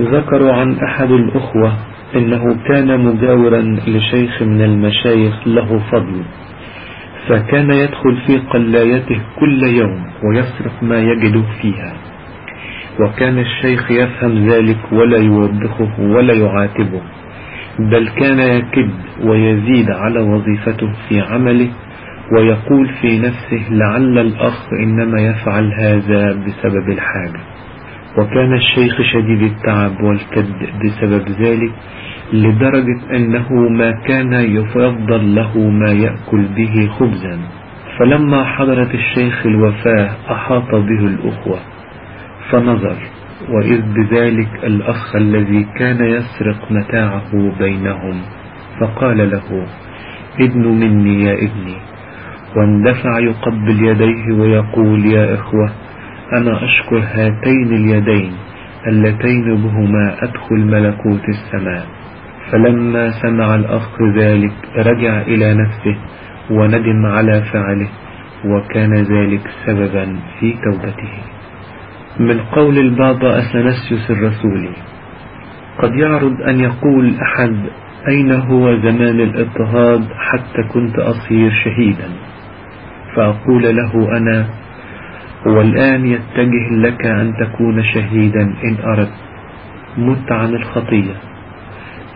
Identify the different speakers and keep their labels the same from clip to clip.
Speaker 1: ذكروا عن أحد الأخوة إنه كان مجاورا لشيخ من المشايخ له فضل فكان يدخل في قلايته كل يوم ويصرف ما يجد فيها وكان الشيخ يفهم ذلك ولا يوبخه ولا يعاتبه بل كان يكد ويزيد على وظيفته في عمله ويقول في نفسه لعل الأخ إنما يفعل هذا بسبب الحاجة. وكان الشيخ شديد التعب والكد بسبب ذلك لدرجة أنه ما كان يفضل له ما يأكل به خبزا. فلما حضرت الشيخ الوفاة أحاط به الأخوة فنظر وإذ بذلك الأخ الذي كان يسرق متاعه بينهم فقال له ابن مني يا ابني. واندفع يقبل يديه ويقول يا إخوة أنا أشكر هاتين اليدين اللتين بهما أدخل ملكوت السماء. فلما سمع الأخ ذلك رجع إلى نفسه وندم على فعله وكان ذلك سببا في توبته. من قول البابا أثناسيوس الرسولي قد يعرض أن يقول أحد أين هو زمان الإضطهاد حتى كنت أصير شهيدا؟ فأقول له أنا والآن يتجه لك أن تكون شهيدا إن أردت. مت عن الخطية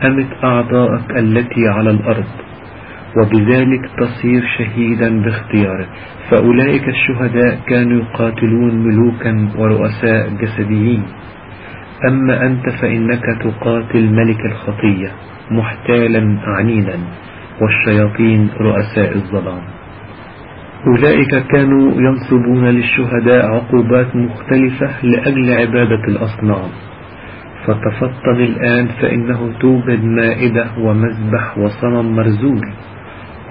Speaker 1: أمت أعضاءك التي على الأرض. وبذلك تصير شهيدا باختيارك. فأولئك الشهداء كانوا يقاتلون ملوكا ورؤساء جسديين. أما أنت فإنك تقاتل ملك الخطية محتالا عنينا والشياطين رؤساء الظلام. أولئك كانوا ينصبون للشهداء عقوبات مختلفة لأجل عبادة الأصنام. فتفطن الآن فإنه توجد مائدة ومذبح وصنم مرزول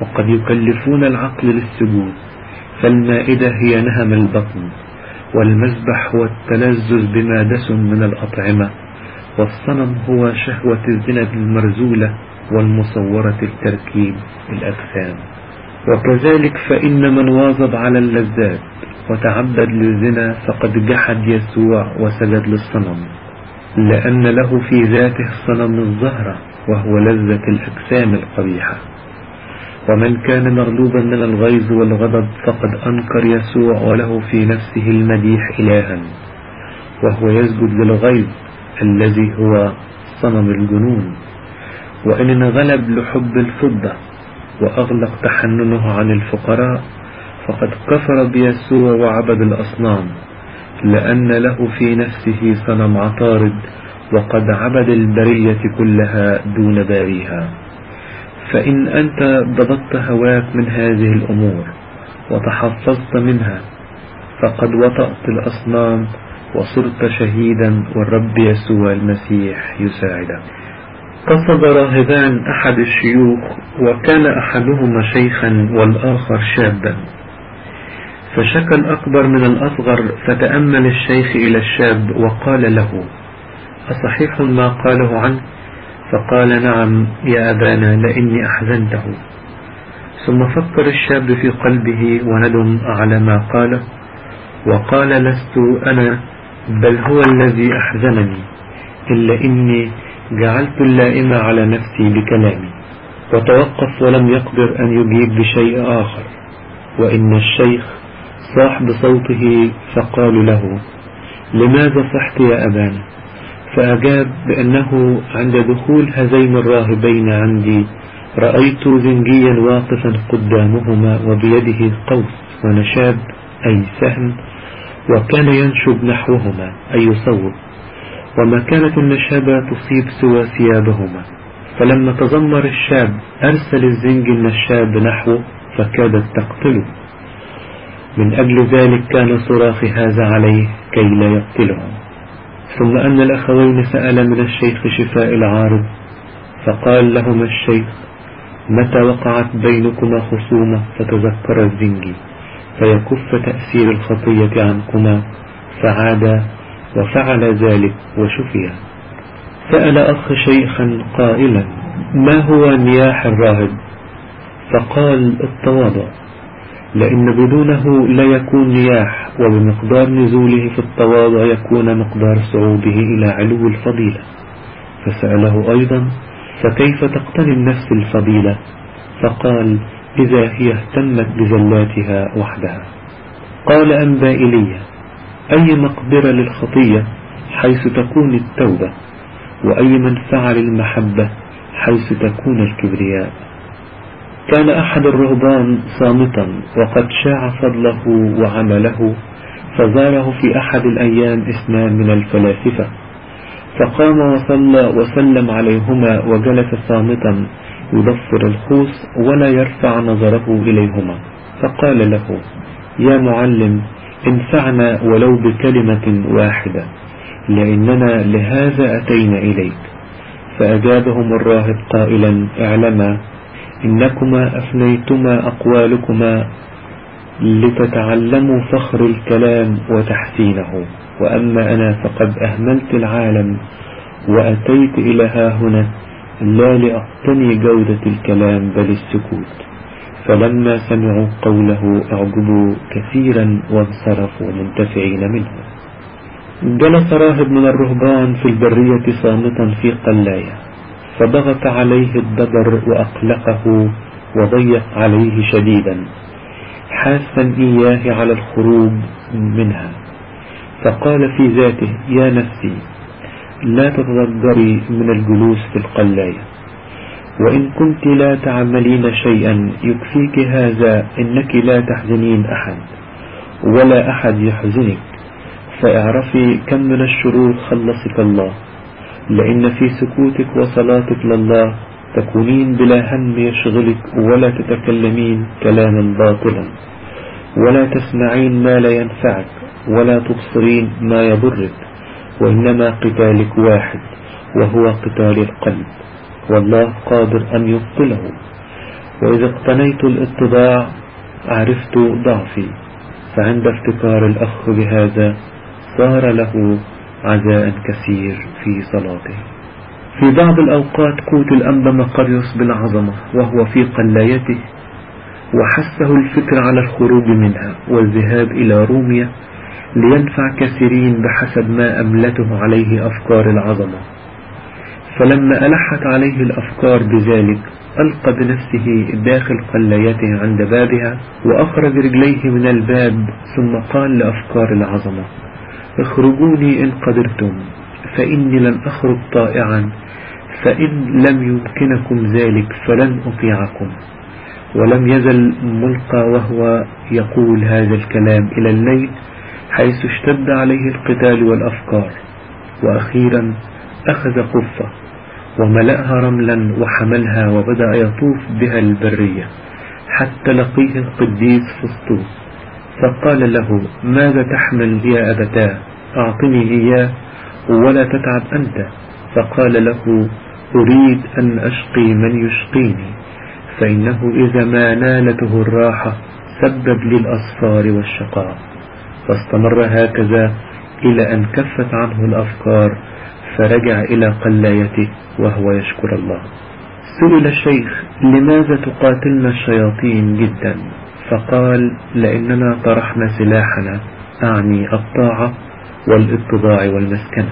Speaker 1: وقد يكلفون العقل للسجود فالمائدة هي نهم البطن والمذبح هو التلذذ بما دسم من الأطعمة والصنم هو شهوة الزنا المرزولة والمصورة التركيب الأجسام وكذلك فإن من واظب على اللذات وتعبد للزنا فقد جحد يسوع وسجد للصنم لأن له في ذاته صنم الزهرة وهو لذة الأجسام القبيحة. ومن كان مغلوبا من الغيظ والغضب فقد أنكر يسوع وله في نفسه المديح إلها وهو يسجد للغيظ الذي هو صنم الجنون. وإن انغلب لحب الفضة وأغلق تحننه عن الفقراء فقد كفر بيسوع وعبد الأصنام لأن له في نفسه صنم عطارد وقد عبد البرية كلها دون باريها. فإن أنت ضبطت هواك من هذه الأمور وتحفظت منها فقد وطأت الأصنام وصرت شهيدا والرب يسوع المسيح يساعدك. قصد راهبان أحد الشيوخ وكان أحدهما شيخا والآخر شابا. فشكى الأكبر من الأصغر فتأمل الشيخ إلى الشاب وقال له أصحيح ما قاله عنك فقال نعم يا أبانا لإني أحزنته. ثم فكر الشاب في قلبه وندم على ما قاله وقال لست أنا بل هو الذي أحزنني إلا إني جعلت اللائمة على نفسي بكلامي وتوقف ولم يقدر أن يجيب بشيء آخر وإن الشيخ صاح بصوته فقالوا له لماذا صحت يا أبانا؟ فأجاب بأنه عند دخول هذين الراهبين عندي رأيت زنجيا واقفا قدامهما وبيده قوس ونشاب أي سهم وكان ينشب نحوهما أي يصوب وما كانت النشابة تصيب سوى ثيابهما. فلما تذمر الشاب أرسل الزنج النشاب نحوه فكادت تقتله. من أجل ذلك كان صراخ هذا عليه كي لا يقتلهم ثم أن الأخوين سأل من الشيخ شفاء العارض فقال لهما الشيخ متى وقعت بينكما خصومة؟ فتذكر الزنجي فيكف تأثير الخطية عنكما فعادا وفعل ذلك وشفي. سأل أخ شيخا قائلا ما هو نياح الراهب؟ فقال التواضع لأن بدونه لا يكون نياح وبمقدار نزوله في التواضع يكون مقدار صعوده إلى علو الفضيلة. فسأله أيضا فكيف تقتني النفس الفضيلة؟ فقال إذا هي اهتمت بزلاتها وحدها. قال أنبا إلي أي مقدرة للخطية حيث تكون التوبة وأي منفعة للمحبة حيث تكون الكبرياء. كان أحد الرهبان صامتا وقد شاع فضله وعمله فزاره في أحد الأيام اثنان من الفلاسفة. فقام وصلى وسلم عليهما وجلس صامتا يضفر الخوص ولا يرفع نظره إليهما. فقال له يا معلم انفعنا ولو بكلمة واحدة لأننا لهذا أتينا إليك. فأجابهم الراهب قائلا اعلما إنكما أفنيتما أقوالكما لتتعلموا فخر الكلام وتحسينه. وأما أنا فقد أهملت العالم وأتيت إلى ها هنا لا لأقتني جودة الكلام بل السكوت. فلما سمعوا قوله أعجبوا كثيرا وانصرفوا منتفعين منه. جلس راهب من الرهبان في البرية صامتا في قلاية. فضغط عليه الدبر وأقلقه وضيق عليه شديدا. حاسا إياه على الخروج منها. فقال في ذاته يا نفسي لا تتضجري من الجلوس في القلاية. وإن كنت لا تعملين شيئا يكفيك هذا إنك لا تحزنين أحد ولا أحد يحزنك. فاعرفي كم من الشرور خلصك الله. لأن في سكوتك وصلاتك لله تكونين بلا هم يشغلك ولا تتكلمين كلاما باطلا. ولا تسمعين ما لا ينفعك ولا تبصرين ما يضرك. وإنما قتالك واحد وهو قتال القلب. والله قادر أن يبطله. وإذا اقتنيت الاتضاع عرفت ضعفي. فعند افتكار الأخ بهذا صار له عزاء كثير في صلاته. في بعض الأوقات قوت الأنبا مقريوس بالعظمة وهو في قلايته وحسه الفكر على الخروج منها والذهاب إلى روميا لينفع كثيرين بحسب ما أملته عليه أفكار العظمة. فلما ألحت عليه الأفكار بذلك ألقى بنفسه داخل قلايته عند بابها وأخرج رجليه من الباب ثم قال لأفكار العظمة اخرجوني إن قدرتم فإني لن أخرج طائعا فإن لم يمكنكم ذلك فلن أطيعكم. ولم يزل ملقى وهو يقول هذا الكلام إلى الليل حيث اشتد عليه القتال والأفكار. وأخيرا أخذ قفة. وملأها رملا وحملها وبدأ يطوف بها البرية حتى لقيه القديس فسطوس فقال له ماذا تحمل يا أبتاه؟ أعطني إياه ولا تتعب أنت. فقال له أريد أن أشقي من يشقيني فإنه إذا ما نالته الراحة سبب لي الأصفار والشقاء. فاستمر هكذا إلى أن كفت عنه الأفكار فرجع إلى قلايته وهو يشكر الله. سئل الشيخ لماذا تقاتلنا الشياطين جدا؟ فقال لأننا طرحنا سلاحنا أعني الطاعة والاتضاع والمسكنة.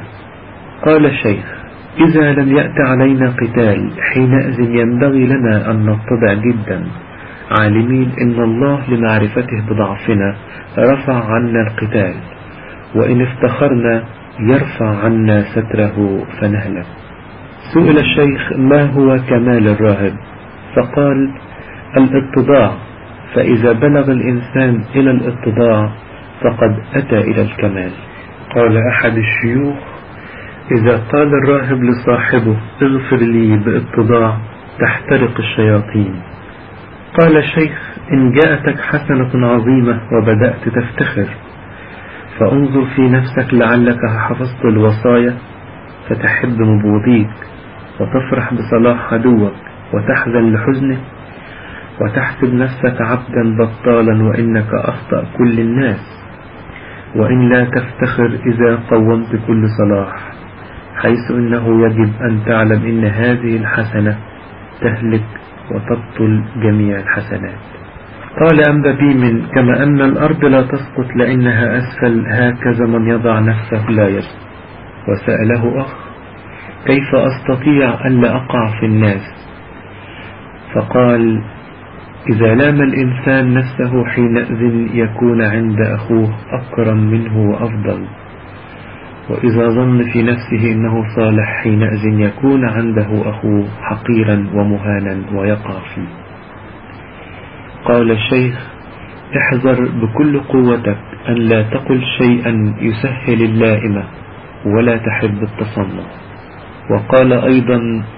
Speaker 1: قال الشيخ إذا لم يأت علينا قتال حينئذ ينبغي لنا أن نتضع جدا. عالمين إن الله لمعرفته بضعفنا رفع عنا القتال. وإن افتخرنا يرفع عنا ستره فنهلك. سئل الشيخ ما هو كمال الراهب؟ فقال الاتضاع فإذا بلغ الإنسان إلى الاتضاع فقد أتى إلى الكمال. قال أحد الشيوخ إذا قال الراهب لصاحبه اغفر لي باتضاع تحترق الشياطين. قال الشيخ إن جاءتك حسنة عظيمة وبدأت تفتخر. فانظر في نفسك لعلك حفظت الوصايا فتحب مبوضيك وتفرح بصلاح عدوك وتحزن لحزنه وتحسب نفسك عبدا بطالا وإنك أخطأ كل الناس وإن لا تفتخر إذا قومت كل صلاح حيث إنه يجب أن تعلم إن هذه الحسنة تهلك وتبطل جميع الحسنات قال أنبا بيمن كما أن الأرض لا تسقط لأنها أسفل هكذا من يضع نفسه لا يسقط. وسأله أخ كيف أستطيع أن لا أقع في الناس؟ فقال إذا لام الإنسان نفسه حينئذ يكون عند أخوه أكرم منه وأفضل. وإذا ظن في نفسه أنه صالح حينئذ يكون عنده أخوه حقيرا ومهانا ويقع فيه. قال الشيخ احذر بكل قوتك أن لا تقل شيئا يسهل اللائمة ولا تحب التصنع وقال أيضا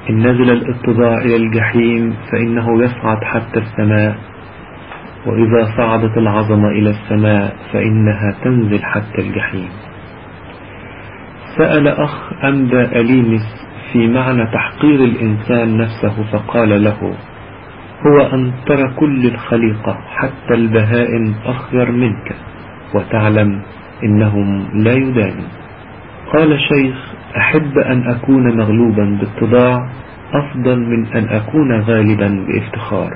Speaker 1: إن نزل الاتضاع إلى الجحيم فإنه يصعد حتى السماء وإذا صعدت العظمة إلى السماء فإنها تنزل حتى الجحيم. سأل أخ أنبا أليمس في معنى تحقير الإنسان نفسه فقال له هو أن ترى كل الخليقة حتى البهائم أخير منك وتعلم إنهم لا يدانون قال شيخ أحب أن أكون مغلوبا باتضاع أفضل من أن أكون غالبا بافتخار.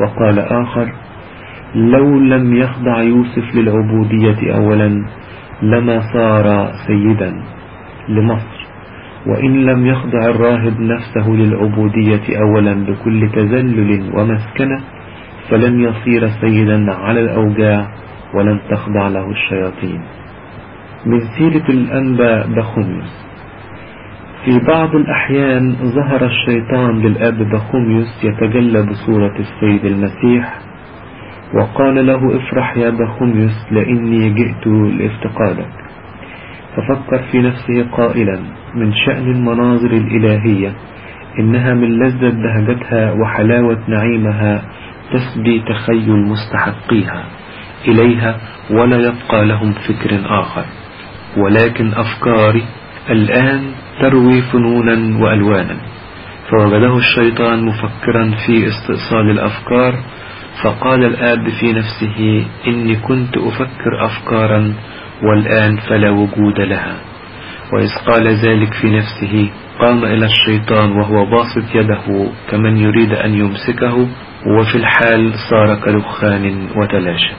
Speaker 1: وقال آخر لو لم يخضع يوسف للعبودية أولا لما صار سيدا. لمصر. وإن لم يخضع الراهب نفسه للعبودية أولا بكل تذلل ومسكنة فلن يصير سيدا على الأوجاع ولن تخضع له الشياطين. من سيرة الأنبا بخوميوس في بعض الأحيان ظهر الشيطان للأب بخوميوس يتجلى بصورة السيد المسيح وقال له افرح يا بخوميوس لإني جئت لافتقادك. ففكر في نفسه قائلا من شأن المناظر الإلهية إنها من لذة بهجتها وحلاوة نعيمها تسبي تخيل مستحقيها. إليها ولا يبقى لهم فكر آخر. ولكن أفكاري الآن تروي فنونا وألوانا. فوجده الشيطان مفكرا في استئصال الأفكار فقال الآب في نفسه إني كنت أفكر أفكارا والآن فلا وجود لها. وإذ قال ذلك في نفسه قام إلى الشيطان وهو باسط يده كمن يريد أن يمسكه وفي الحال صار كدخان وتلاشى.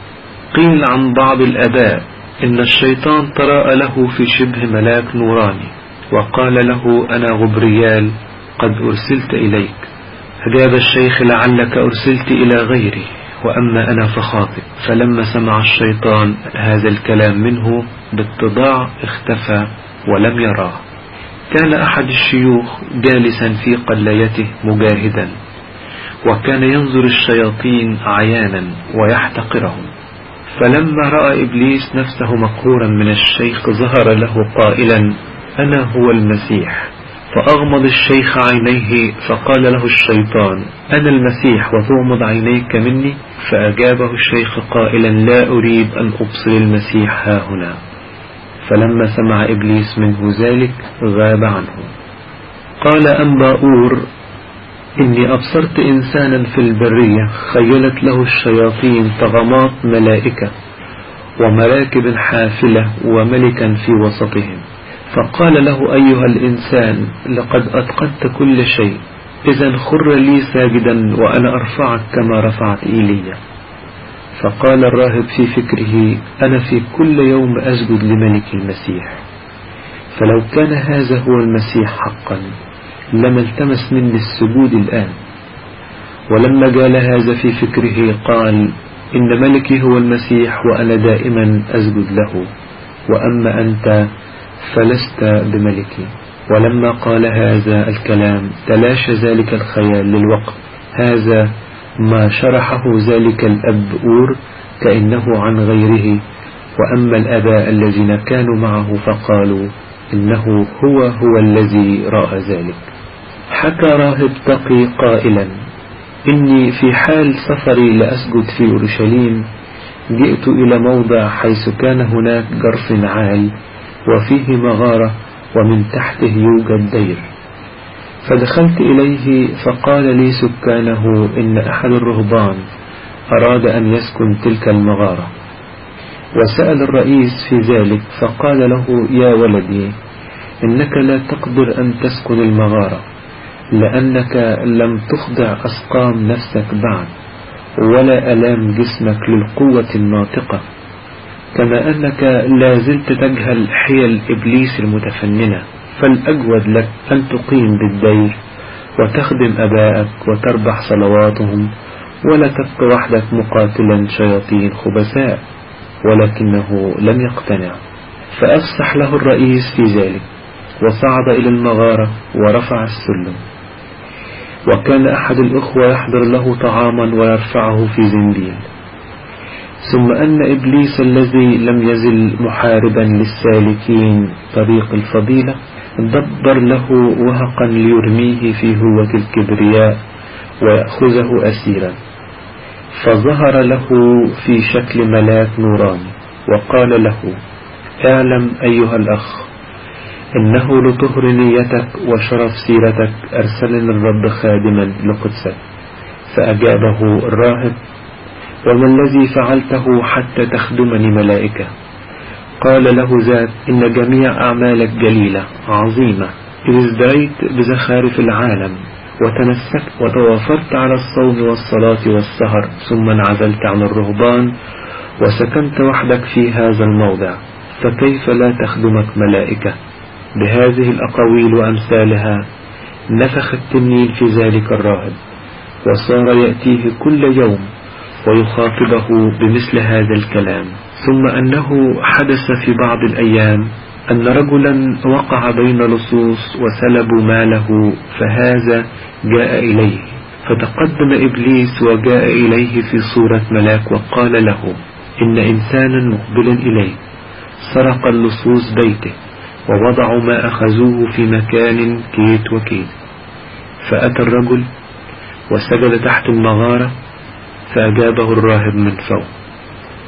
Speaker 1: قيل عن بعض الأباء إن الشيطان تراءى له في شبه ملاك نوراني وقال له أنا غبريال قد أرسلت إليك. فجاب الشيخ لعلك أرسلت إلى غيري. وأما أنا فخاطئ. فلما سمع الشيطان هذا الكلام منه باتضاع اختفى ولم يراه كان أحد الشيوخ جالسا في قلايته مجاهدا وكان ينظر الشياطين عيانا ويحتقرهم. فلما رأى إبليس نفسه مقهورا من الشيخ ظهر له قائلا أنا هو المسيح. فأغمض الشيخ عينيه فقال له الشيطان أنا المسيح وتغمض عينيك مني؟ فأجابه الشيخ قائلا لا أريد أن أبصر المسيح ها هنا. فلما سمع إبليس منه ذلك غاب عنه. قال أنباؤور إني أبصرت إنسانا في البرية خيلت له الشياطين طغمات ملائكة ومراكب حافلة وملكا في وسطهم. فقال له أيها الإنسان لقد أتقنت كل شيء إذا خر لي ساجدا وأنا أرفعك كما رفعت إيليا. فقال الراهب في فكره أنا في كل يوم أسجد لملك المسيح. فلو كان هذا هو المسيح حقا لما التمس مني السجود الآن. ولما قال هذا في فكره قال إن ملكي هو المسيح وأنا دائما أسجد له. وأما أنت فلست بملكي. ولما قال هذا الكلام تلاشى ذلك الخيال للوقت. هذا ما شرحه ذلك الأب أور كأنه عن غيره. وأما الأباء الذين كانوا معه فقالوا إنه هو هو الذي رأى ذلك. حكى راهب تقي قائلا إني في حال سفري لأسجد في أورشليم. جئت إلى موضع حيث كان هناك جرف عال. وفيه مغارة ومن تحته يوجد دير. فدخلت إليه فقال لي سكانه إن أحد الرهبان أراد أن يسكن تلك المغارة. وسأل الرئيس في ذلك فقال له يا ولدي إنك لا تقدر أن تسكن المغارة لأنك لم تخضع أسقام نفسك بعد ولا ألام جسمك للقوة الناطقة. كما أنك لا زلت تجهل حيل إبليس المتفننة فالأجود لك أن تقيم بالدير وتخدم أبائك وتربح صلواتهم ولا تبقى وحدك مقاتلا شياطين خبثاء ولكنه لم يقتنع. فأفسح له الرئيس في ذلك وصعد إلى المغارة ورفع السلم. وكان أحد الأخوة يحضر له طعاما ويرفعه في زنبيل ثم أن إبليس الذي لم يزل محاربا للسالكين طريق الفضيلة دبر له وهقا ليرميه في هوة الكبرياء ويأخذه أسيرا. فظهر له في شكل ملاك نوراني وقال له اعلم أيها الأخ إنه لطهر نيتك وشرف سيرتك أرسلني الرب خادما لقدسك فأجابه الراهب وما الذي فعلته حتى تخدمني ملائكة؟ قال له ذات إن جميع أعمالك جليلة عظيمة. إذ ازدريت بزخارف العالم وتمسكت وتوافرت على الصوم والصلاة والسهر ثم انعزلت عن الرهبان وسكنت وحدك في هذا الموضع. فكيف لا تخدمك ملائكة؟ بهذه الأقاويل وأمثالها نفخ التنين في ذلك الراهب وصار يأتيه كل يوم ويخاطبه بمثل هذا الكلام. ثم أنه حدث في بعض الأيام أن رجلا وقع بين لصوص وسلبوا ماله فهذا جاء إليه. فتقدم إبليس وجاء إليه في صورة ملاك وقال له إن إنسانا مقبل إليك. سرق اللصوص بيته ووضعوا ما أخذوه في مكان كيت وكيت. فأتى الرجل وسجد تحت المغارة فأجابه الراهب من فوق.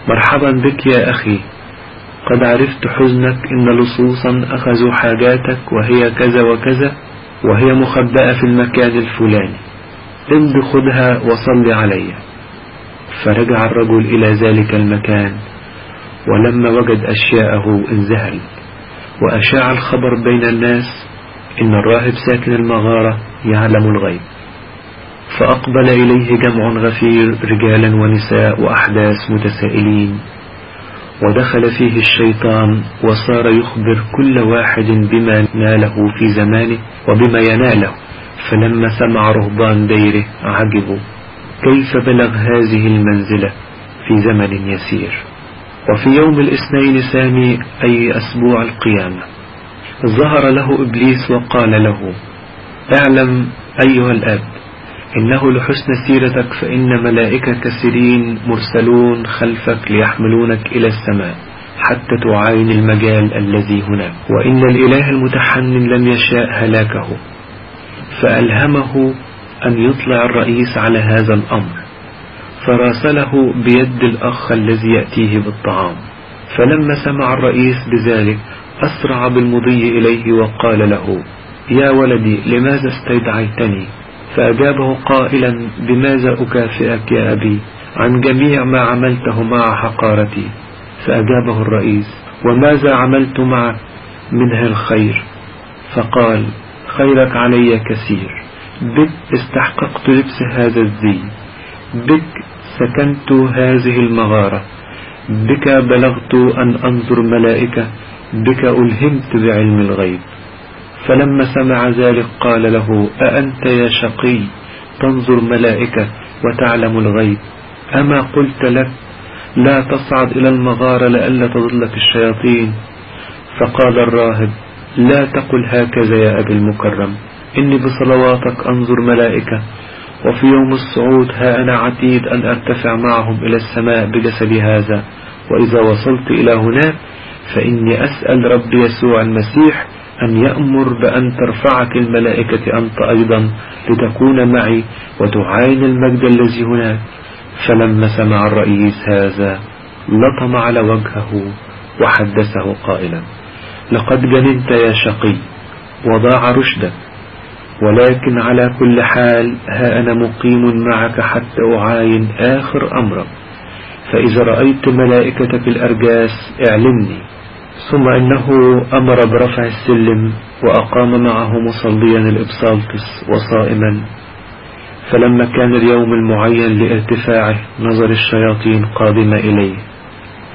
Speaker 1: مرحبا بك يا أخي. قد عرفت حزنك إن لصوصا أخذوا حاجاتك وهي كذا وكذا وهي مخبأة في المكان الفلاني. امض خذها وصل علي. فرجع الرجل إلى ذلك المكان ولما وجد أشياءه انذهل وأشاع الخبر بين الناس إن الراهب ساكن المغارة يعلم الغيب. فأقبل إليه جمع غفير رجالا ونساء وأحداث متسائلين. ودخل فيه الشيطان وصار يخبر كل واحد بما ناله في زمانه وبما يناله. فلما سمع رهبان ديره عجبوا كيف بلغ هذه المنزلة في زمن يسير؟ وفي يوم الاثنين سامي أي أسبوع القيامة ظهر له إبليس وقال له اعلم أيها الأب إنه لحسن سيرتك فإن ملائكة كثيرين مرسلون خلفك ليحملونك إلى السماء حتى تعاين المجال الذي هناك. وإن الإله المتحنن لم يشاء هلاكه فألهمه أن يطلع الرئيس على هذا الأمر فراسله بيد الأخ الذي يأتيه بالطعام. فلما سمع الرئيس بذلك أسرع بالمضي إليه وقال له يا ولدي لماذا استدعيتني؟ فأجابه قائلا بماذا أكافئك يا أبي؟ عن جميع ما عملته مع حقارتي. فأجابه الرئيس وماذا عملت معك منها الخير؟ فقال خيرك علي كثير. بك استحققت لبس هذا الزي بك سكنت هذه المغارة. بك بلغت أن أنظر ملائكة. بك ألهمت بعلم الغيب. فلما سمع ذلك قال له أأنت يا شقي؟ تنظر ملائكة وتعلم الغيب. أما قلت لك لا تصعد إلى المغارة لئلا تضلك الشياطين. فقال الراهب لا تقل هكذا يا أبي المكرم. إني بصلواتك أنظر ملائكة وفي يوم الصعود ها أنا عتيد أن أرتفع معهم إلى السماء بجسدي هذا. وإذا وصلت إلى هناك فإني أسأل رب يسوع المسيح أن يأمر بأن ترفعك الملائكة أنت أيضا لتكون معي وتعاين المجد الذي هناك. فلما سمع الرئيس هذا لطم على وجهه وحدثه قائلا لقد جننت يا شقي وضاع رشدك ولكن على كل حال ها أنا مقيم معك حتى أعاين آخر أمرك. فإذا رأيت ملائكتك الأرجاس اعلمني ثم إنه أمر برفع السلم وأقام معه مصليا الإبسالطس وصائما. فلما كان اليوم المعين لارتفاعه نظر الشياطين قادمة إليه.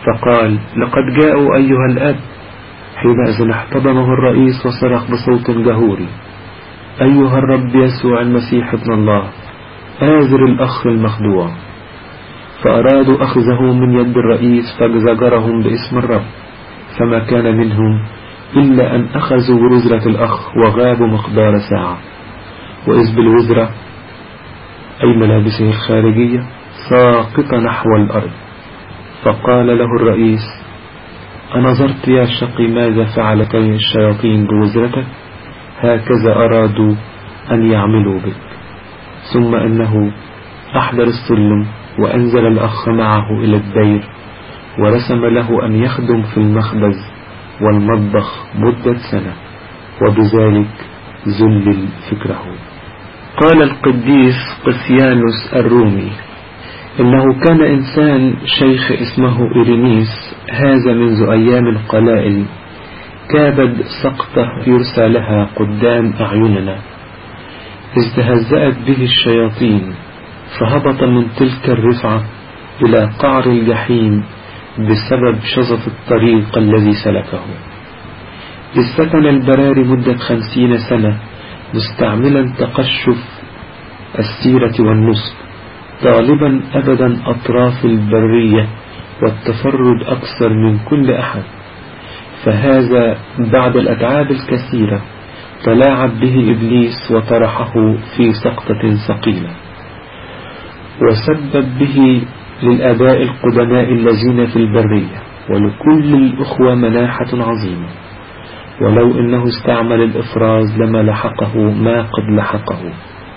Speaker 1: فقال لقد جاءوا أيها الأب. حينئذ احتضنه الرئيس وصرخ بصوت جهوري أيها الرب يسوع المسيح ابن الله آذر الأخ المخدوع. فأرادوا أخذه من يد الرئيس فزجرهم باسم الرب. فما كان منهم إلا أن أخذوا وزرة الأخ وغابوا مقدار ساعة. وإذ بالوزرة أي ملابسه الخارجية ساقطة نحو الأرض. فقال له الرئيس أنظرت يا شقي ماذا فعلت الشياطين بوزرتك؟ هكذا أرادوا أن يعملوا بك. ثم أنه أحضر السلم وأنزل الأخ معه إلى الدير ورسم له أن يخدم في المخبز والمطبخ مدة سنة وبذلك ذلل فكره. قال القديس قسيانوس الرومي إنه كان إنسان شيخ اسمه إيرينيس هذا منذ أيام قلائل كابد سقطة يرسى لها قدام أعيننا. ازدهزأت به الشياطين فهبط من تلك الرفعة إلى قعر الجحيم بسبب شظف الطريق الذي سلكه. سكن البراري مدة خمسين سنة مستعملا تقشف السيرة والنصب طالبا أبدا أطراف البرية والتفرد أكثر من كل أحد. فهذا بعد الأتعاب الكثيرة تلاعب به إبليس وطرحه في سقطة ثقيلة. وسبب به للآباء القدماء الذين في البرية ولكل الأخوة مناحة عظيمة. ولو إنه استعمل الإفراز لما لحقه ما قد لحقه.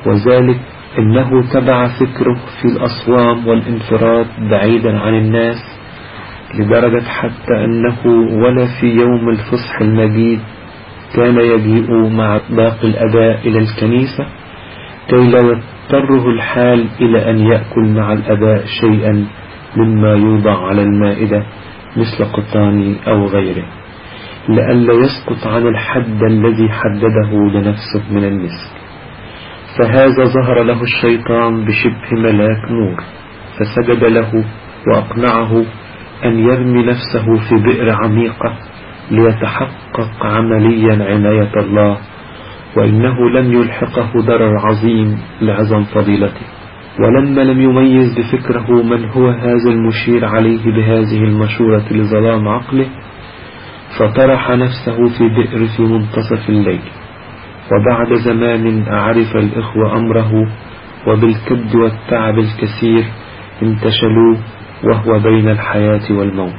Speaker 1: وذلك إنه تبع فكره في الأصوام والانفراد بعيدا عن الناس لدرجة حتى أنه ولا في يوم الفصح المجيد كان يجيء مع باقي الأباء إلى الكنيسة كي لا يضطره الحال إلى أن يأكل مع الأباء شيئا مما يوضع على المائدة مثل قطان أو غيره لئلا يسقط عن الحد الذي حدده لنفسه من المسك. فهذا ظهر له الشيطان بشبه ملاك نور فسجد له وأقنعه أن يرمي نفسه في بئر عميقة ليتحقق عمليا عناية الله وإنه لم يلحقه ضرر عظيم لعظم فضيلته. ولما لم يميز بفكره من هو هذا المشير عليه بهذه المشورة لظلام عقله فطرح نفسه في بئر في منتصف الليل. وبعد زمان عرف الإخوة أمره وبالكد والتعب الكثير انتشلوه وهو بين الحياة والموت.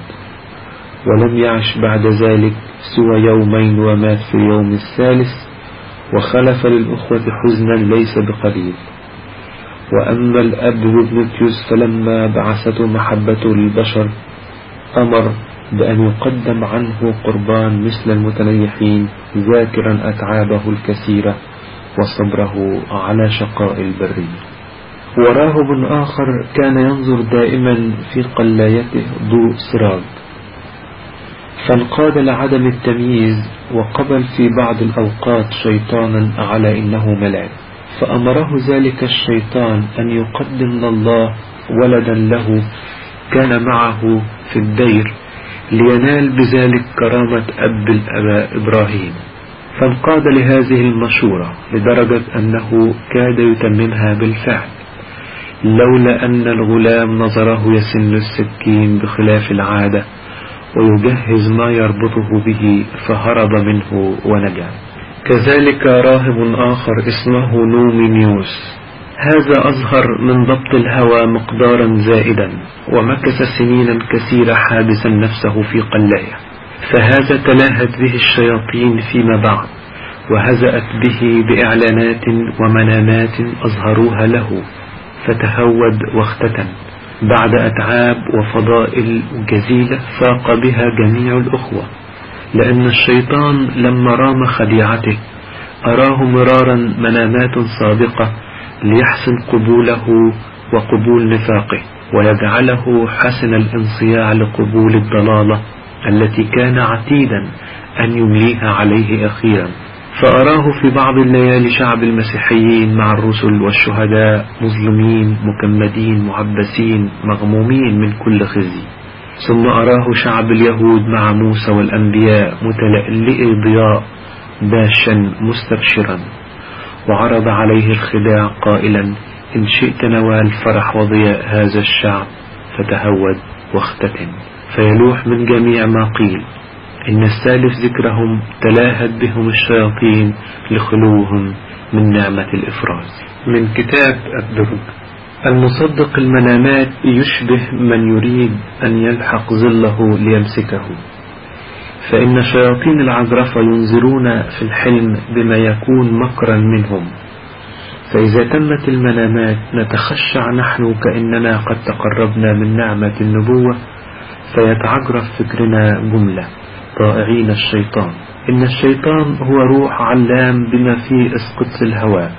Speaker 1: ولم يعش بعد ذلك سوى يومين ومات في اليوم الثالث وخلف للأخوة حزنا ليس بقليل. وأما الأب ابنتيوس فلما بعثته محبته للبشر أمر بأن يقدم عنه قربان مثل المتنيحين ذاكرا أتعابه الكثيرة وصبره على شقاء البرية وراهب آخر كان ينظر دائما في قلايته ضوء سراج فانقاد لعدم التمييز وقبل في بعض الأوقات شيطانا على إنه ملاك. فأمره ذلك الشيطان أن يقدم لله ولدا له كان معه في الدير لينال بذلك كرامة أب الأباء إبراهيم. فانقاد لهذه المشورة لدرجة أنه كاد يتممها بالفعل لولا أن الغلام نظره يسن السكين بخلاف العادة. ويجهز ما يربطه به فهرب منه ونجا. كذلك راهب آخر اسمه نومينيوس. هذا أظهر من ضبط الهوى مقدارا زائدا ومكث سنينا كثيرة حابسا نفسه في قلاية فهذا تلاهت به الشياطين فيما بعد وهزأت به بإعلانات ومنامات أظهروها له فتهود واختتن. بعد أتعاب وفضائل جزيلة فاق بها جميع الأخوة لأن الشيطان لما رام خديعته أراه مرارا منامات سابقة ليحسن قبوله وقبول نفاقه ويجعله حسن الانصياع لقبول الضلالة التي كان عتيدا أن يمليها عليه أخيرا. فأراه في بعض الليالي شعب المسيحيين مع الرسل والشهداء مظلومين مكمدين معبسين مغمومين من كل خزي. ثم أراه شعب اليهود مع موسى والأنبياء متلألئ ضياء باشا مستبشرا. وعرض عليه الخداع قائلا إن شئت نوال فرح وضياء هذا الشعب فتهود واختتن. فيلوح من جميع ما قيل. إن السالف ذكرهم تلاهت بهم الشياطين لخلوهم من نعمة الإفراز. من كتاب الدرج المصدق المنامات يشبه من يريد أن يلحق ظله ليمسكه. فإن شياطين العذرفة ينذرون في الحلم بما يكون مكرا منهم. فإذا تمت المنامات نتخشع نحن كأننا قد تقربنا من نعمة النبوة فيتعجرف فكرنا جملة. طائعين الشيطان. إن الشيطان هو روح علام بما فيه اسقط الهواء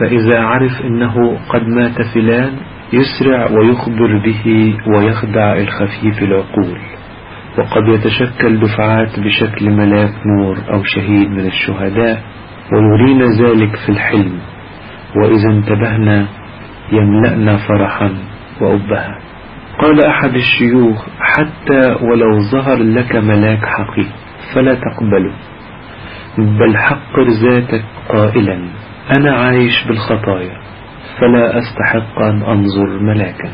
Speaker 1: فإذا عرف إنه قد مات فلان يسرع ويخبر به ويخدع الخفيف العقول. وقد يتشكل دفعات بشكل ملاك نور أو شهيد من الشهداء ويرينا ذلك في الحلم. وإذا انتبهنا يملأنا فرحا وأبها. قال أحد الشيوخ حتى ولو ظهر لك ملاك حقيقي فلا تقبله بل حقر ذاتك قائلا أنا عايش بالخطايا فلا أستحق أن أنظر ملاكا.